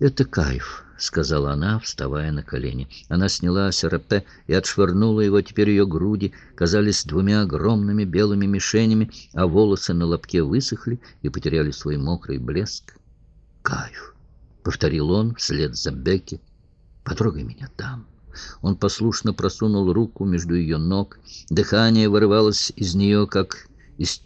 «Это кайф», — сказала она, вставая на колени. Она сняла серапе и отшвырнула его. Теперь ее груди казались двумя огромными белыми мишенями, а волосы на лобке высохли и потеряли свой мокрый блеск. «Кайф», — повторил он вслед за Бекки. «Потрогай меня там». Он послушно просунул руку между ее ног. Дыхание вырывалось из нее, как из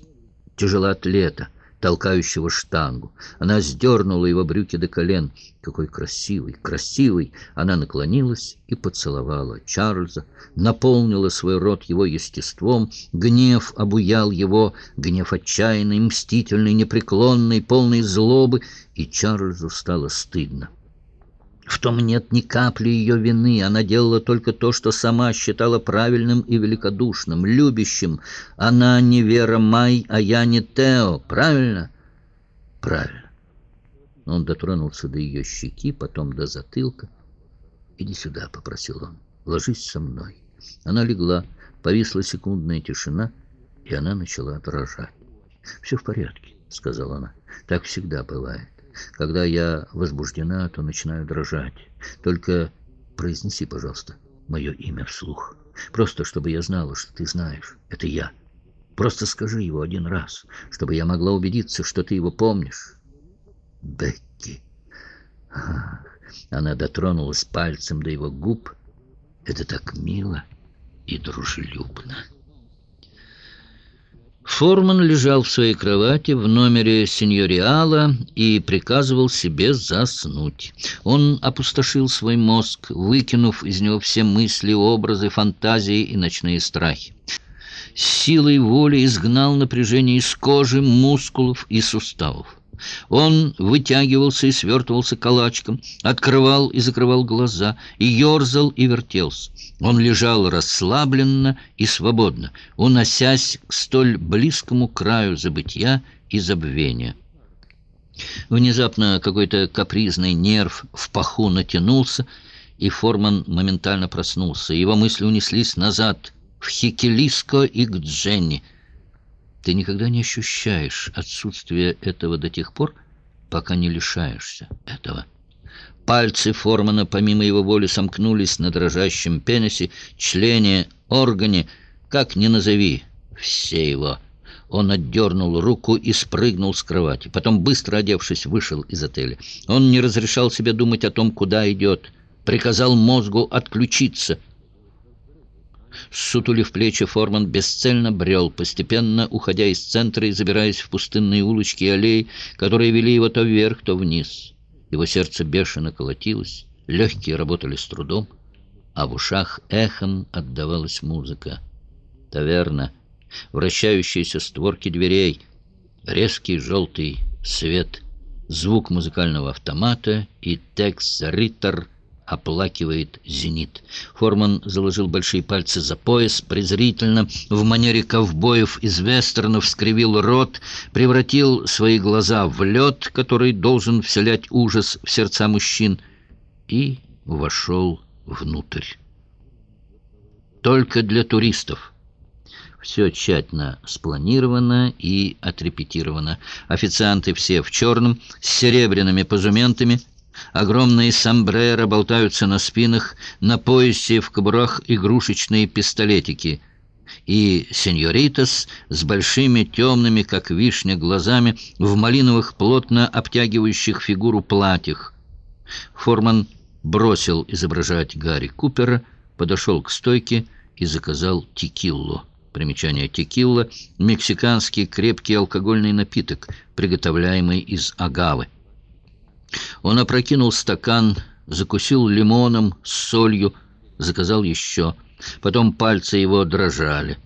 тяжелоатлета толкающего штангу. Она сдернула его брюки до колен. Какой красивый, красивый! Она наклонилась и поцеловала Чарльза, наполнила свой рот его естеством. Гнев обуял его, гнев отчаянный, мстительный, непреклонный, полный злобы, и Чарльзу стало стыдно. В том нет ни капли ее вины. Она делала только то, что сама считала правильным и великодушным, любящим. Она не Вера Май, а я не Тео. Правильно? Правильно. Он дотронулся до ее щеки, потом до затылка. «Иди сюда», — попросил он. «Ложись со мной». Она легла, повисла секундная тишина, и она начала дрожать. «Все в порядке», — сказала она. «Так всегда бывает». Когда я возбуждена, то начинаю дрожать. Только произнеси, пожалуйста, мое имя вслух. Просто, чтобы я знала, что ты знаешь. Это я. Просто скажи его один раз, чтобы я могла убедиться, что ты его помнишь. Бекки. Ах, она дотронулась пальцем до его губ. Это так мило и дружелюбно. Форман лежал в своей кровати в номере сеньориала и приказывал себе заснуть. Он опустошил свой мозг, выкинув из него все мысли, образы, фантазии и ночные страхи. Силой воли изгнал напряжение из кожи, мускулов и суставов. Он вытягивался и свертывался калачком, открывал и закрывал глаза, и ерзал и вертелся. Он лежал расслабленно и свободно, уносясь к столь близкому краю забытия и забвения. Внезапно какой-то капризный нерв в паху натянулся, и Форман моментально проснулся. Его мысли унеслись назад, в Хикелиско и к Дженни — ты никогда не ощущаешь отсутствие этого до тех пор, пока не лишаешься этого. Пальцы Формана, помимо его воли, сомкнулись на дрожащем пенисе, члене, органе, как ни назови, все его. Он отдернул руку и спрыгнул с кровати. Потом, быстро одевшись, вышел из отеля. Он не разрешал себе думать о том, куда идет. Приказал мозгу отключиться — Сутулив плечи, Форман бесцельно брел, постепенно уходя из центра и забираясь в пустынные улочки и аллеи, которые вели его то вверх, то вниз. Его сердце бешено колотилось, легкие работали с трудом, а в ушах эхом отдавалась музыка. Таверна, вращающиеся створки дверей, резкий желтый свет, звук музыкального автомата и текст «Риттер» оплакивает зенит. Форман заложил большие пальцы за пояс, презрительно, в манере ковбоев из вестернов скривил рот, превратил свои глаза в лед, который должен вселять ужас в сердца мужчин, и вошел внутрь. Только для туристов. Все тщательно спланировано и отрепетировано. Официанты все в черном, с серебряными позументами — Огромные сомбреро болтаются на спинах, на поясе в кобурах игрушечные пистолетики. И сеньоритас с большими темными, как вишня, глазами в малиновых, плотно обтягивающих фигуру платьях. Форман бросил изображать Гарри Купера, подошел к стойке и заказал текиллу. Примечание текилла — мексиканский крепкий алкогольный напиток, приготовляемый из агавы. Он опрокинул стакан, закусил лимоном с солью, заказал еще. Потом пальцы его дрожали.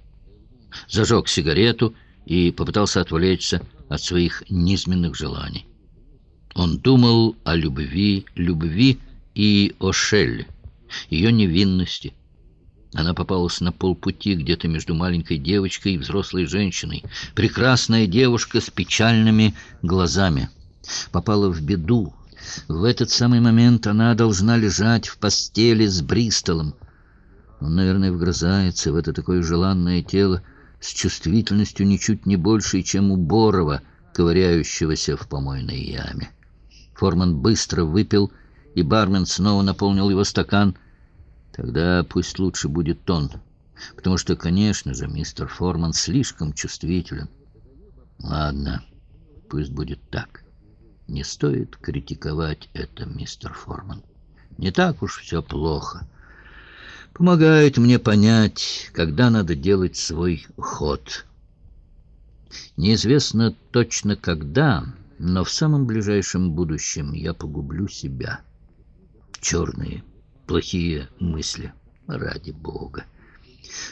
Зажег сигарету и попытался отвлечься от своих низменных желаний. Он думал о любви, любви и о Шелле, ее невинности. Она попалась на полпути где-то между маленькой девочкой и взрослой женщиной. Прекрасная девушка с печальными глазами. Попала в беду, в этот самый момент она должна лежать в постели с Бристолом. Он, наверное, вгрызается в это такое желанное тело с чувствительностью ничуть не большей, чем у Борова, ковыряющегося в помойной яме. Форман быстро выпил, и бармен снова наполнил его стакан. Тогда пусть лучше будет он, потому что, конечно же, мистер Форман слишком чувствителен. Ладно, пусть будет так. Не стоит критиковать это, мистер Форман. Не так уж все плохо. Помогает мне понять, когда надо делать свой ход. Неизвестно точно когда, но в самом ближайшем будущем я погублю себя. Черные, плохие мысли, ради Бога.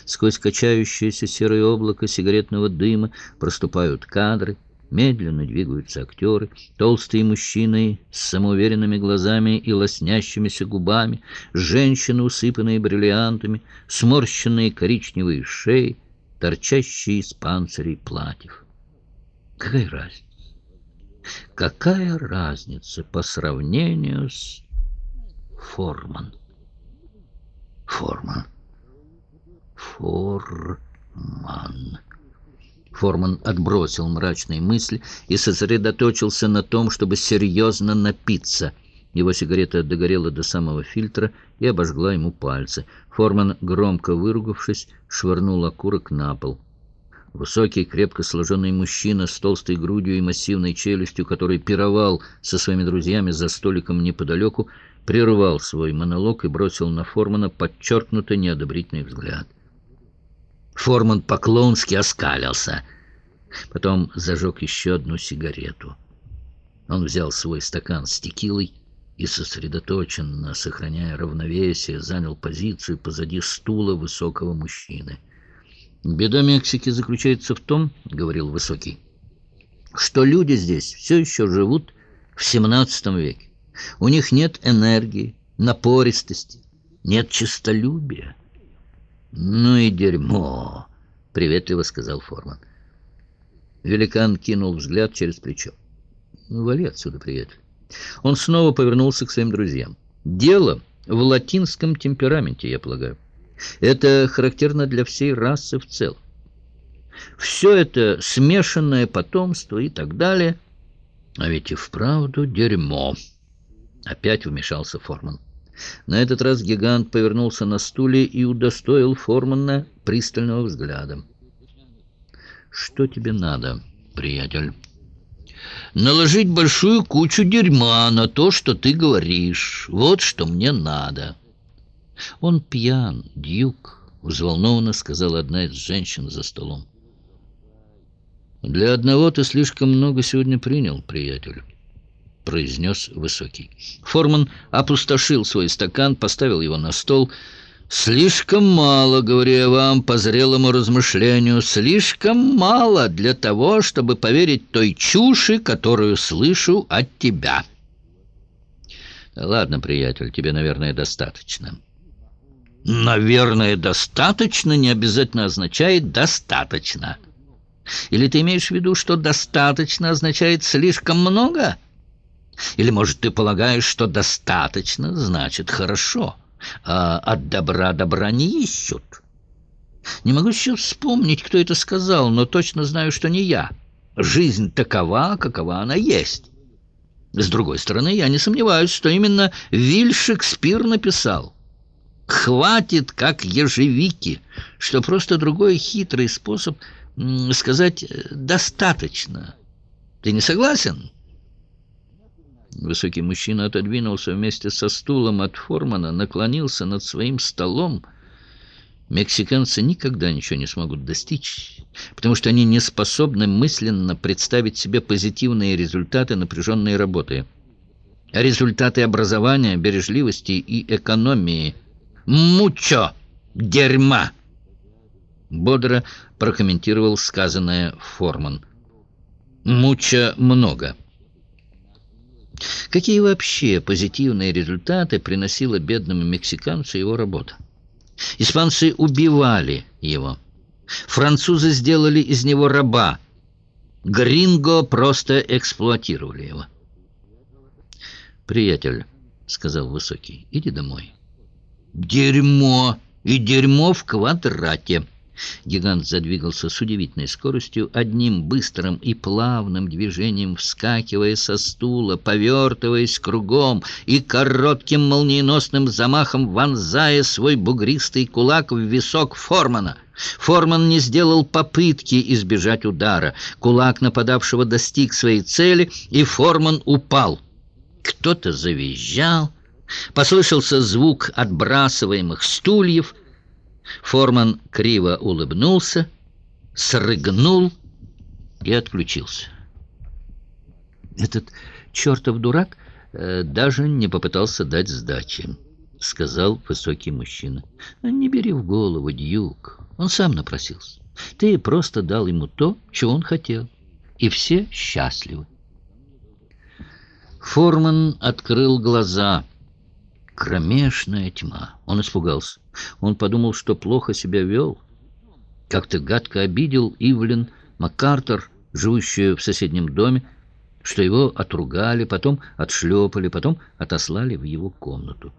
Сквозь качающееся серое облако сигаретного дыма проступают кадры, Медленно двигаются актеры, толстые мужчины с самоуверенными глазами и лоснящимися губами, женщины, усыпанные бриллиантами, сморщенные коричневые шеи, торчащие из панцирей платьев. Какая разница? Какая разница по сравнению с Форман? Форман. Форман. Форман отбросил мрачные мысли и сосредоточился на том, чтобы серьезно напиться. Его сигарета догорела до самого фильтра и обожгла ему пальцы. Форман, громко выругавшись, швырнул окурок на пол. Высокий, крепко сложенный мужчина с толстой грудью и массивной челюстью, который пировал со своими друзьями за столиком неподалеку, прервал свой монолог и бросил на Формана подчеркнуто неодобрительный взгляд. Форман поклонски оскалился. Потом зажег еще одну сигарету. Он взял свой стакан с текилой и, сосредоточенно, сохраняя равновесие, занял позицию позади стула высокого мужчины. «Беда Мексики заключается в том, — говорил Высокий, — что люди здесь все еще живут в XVII веке. У них нет энергии, напористости, нет честолюбия». «Ну и дерьмо!» — приветливо сказал Форман. Великан кинул взгляд через плечо. «Ну, вали отсюда, приятель». Он снова повернулся к своим друзьям. «Дело в латинском темпераменте, я полагаю. Это характерно для всей расы в целом. Все это смешанное потомство и так далее. А ведь и вправду дерьмо!» Опять вмешался Форман. На этот раз гигант повернулся на стуле и удостоил Формана пристального взгляда. «Что тебе надо, приятель?» «Наложить большую кучу дерьма на то, что ты говоришь. Вот что мне надо». «Он пьян, Дьюк», — взволнованно сказала одна из женщин за столом. «Для одного ты слишком много сегодня принял, приятель» произнес Высокий. Форман опустошил свой стакан, поставил его на стол. «Слишком мало, говорю я вам, по зрелому размышлению, слишком мало для того, чтобы поверить той чуши, которую слышу от тебя». «Ладно, приятель, тебе, наверное, достаточно». «Наверное, достаточно не обязательно означает «достаточно». Или ты имеешь в виду, что «достаточно» означает «слишком много»?» Или, может, ты полагаешь, что достаточно, значит, хорошо, а от добра добра не ищут? Не могу сейчас вспомнить, кто это сказал, но точно знаю, что не я. Жизнь такова, какова она есть. С другой стороны, я не сомневаюсь, что именно Виль Шекспир написал. «Хватит, как ежевики», что просто другой хитрый способ сказать «достаточно». Ты не согласен?» Высокий мужчина отодвинулся вместе со стулом от Формана, наклонился над своим столом. Мексиканцы никогда ничего не смогут достичь, потому что они не способны мысленно представить себе позитивные результаты напряженной работы. Результаты образования, бережливости и экономии. «Мучо! Дерьма!» Бодро прокомментировал сказанное Форман. «Муча много». Какие вообще позитивные результаты приносила бедному мексиканцу его работа? Испанцы убивали его. Французы сделали из него раба. Гринго просто эксплуатировали его. «Приятель», — сказал Высокий, — «иди домой». «Дерьмо! И дерьмо в квадрате!» Гигант задвигался с удивительной скоростью, одним быстрым и плавным движением вскакивая со стула, повертываясь кругом и коротким молниеносным замахом вонзая свой бугристый кулак в висок Формана. Форман не сделал попытки избежать удара. Кулак нападавшего достиг своей цели, и Форман упал. Кто-то завизжал. Послышался звук отбрасываемых стульев — Форман криво улыбнулся, срыгнул и отключился. «Этот чертов дурак э, даже не попытался дать сдачи», — сказал высокий мужчина. «Не бери в голову, Дьюк. Он сам напросился. Ты просто дал ему то, чего он хотел. И все счастливы». Форман открыл глаза — Кромешная тьма. Он испугался. Он подумал, что плохо себя вел. Как-то гадко обидел Ивлин Маккартер, живущую в соседнем доме, что его отругали, потом отшлепали, потом отослали в его комнату.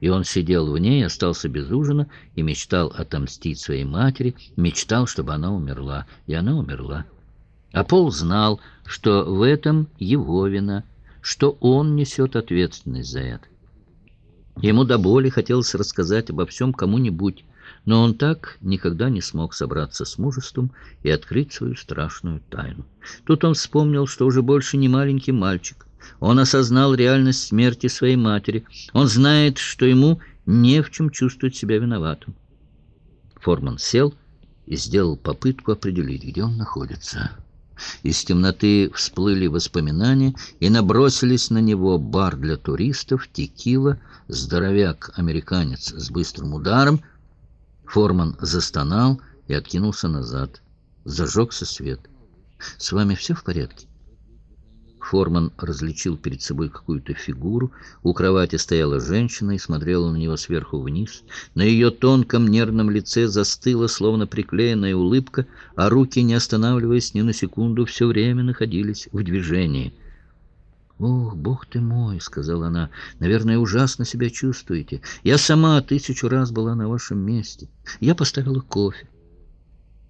И он сидел в ней, остался без ужина и мечтал отомстить своей матери, мечтал, чтобы она умерла. И она умерла. А Пол знал, что в этом его вина, что он несет ответственность за это. Ему до боли хотелось рассказать обо всем кому-нибудь, но он так никогда не смог собраться с мужеством и открыть свою страшную тайну. Тут он вспомнил, что уже больше не маленький мальчик. Он осознал реальность смерти своей матери. Он знает, что ему не в чем чувствовать себя виноватым. Форман сел и сделал попытку определить, где он находится. Из темноты всплыли воспоминания и набросились на него бар для туристов, текила, здоровяк-американец с быстрым ударом. Форман застонал и откинулся назад. Зажегся свет. «С вами все в порядке?» Форман различил перед собой какую-то фигуру. У кровати стояла женщина и смотрела на него сверху вниз. На ее тонком нервном лице застыла, словно приклеенная улыбка, а руки, не останавливаясь ни на секунду, все время находились в движении. «Ох, бог ты мой!» — сказала она. «Наверное, ужасно себя чувствуете. Я сама тысячу раз была на вашем месте. Я поставила кофе».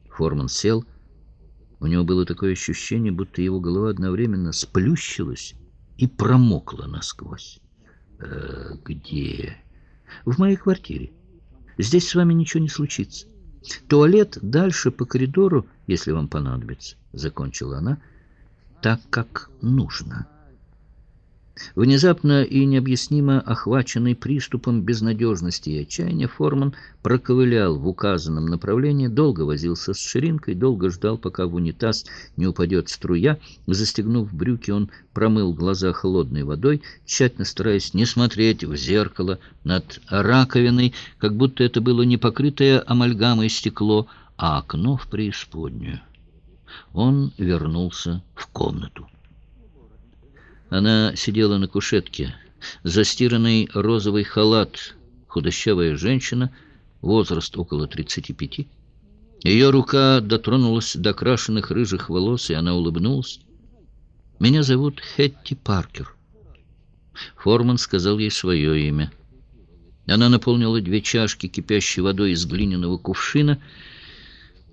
Форман сел у него было такое ощущение, будто его голова одновременно сплющилась и промокла насквозь. «Э, «Где?» «В моей квартире. Здесь с вами ничего не случится. Туалет дальше по коридору, если вам понадобится», — закончила она, — «так как нужно». Внезапно и необъяснимо охваченный приступом безнадежности и отчаяния, Форман проковылял в указанном направлении, долго возился с ширинкой, долго ждал, пока в унитаз не упадет струя. Застегнув брюки, он промыл глаза холодной водой, тщательно стараясь не смотреть в зеркало над раковиной, как будто это было не покрытое амальгамой стекло, а окно в преисподнюю. Он вернулся в комнату. Она сидела на кушетке. Застиранный розовый халат, худощавая женщина, возраст около 35. Ее рука дотронулась до крашенных рыжих волос, и она улыбнулась. «Меня зовут Хетти Паркер». Форман сказал ей свое имя. Она наполнила две чашки кипящей водой из глиняного кувшина.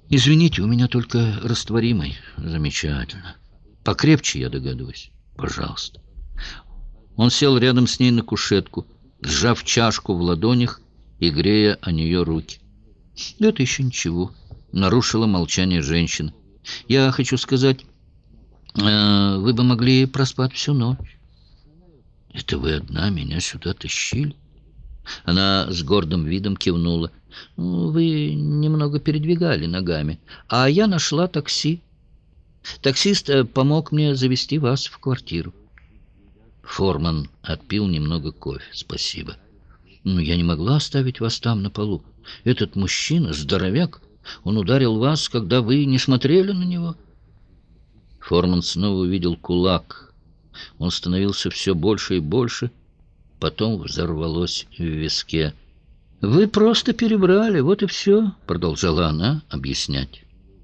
«Извините, у меня только растворимый. Замечательно. Покрепче, я догадываюсь». Пожалуйста. Он сел рядом с ней на кушетку, сжав чашку в ладонях и грея о нее руки. «Это еще ничего», — нарушила молчание женщина. «Я хочу сказать, э, вы бы могли проспать всю ночь». «Это вы одна меня сюда тащили?» Она с гордым видом кивнула. «Ну, «Вы немного передвигали ногами, а я нашла такси». Таксист э, помог мне завести вас в квартиру. Форман отпил немного кофе. Спасибо. Но я не могла оставить вас там на полу. Этот мужчина, здоровяк, он ударил вас, когда вы не смотрели на него. Форман снова увидел кулак. Он становился все больше и больше. Потом взорвалось в виске. «Вы просто перебрали, вот и все», — продолжала она объяснять.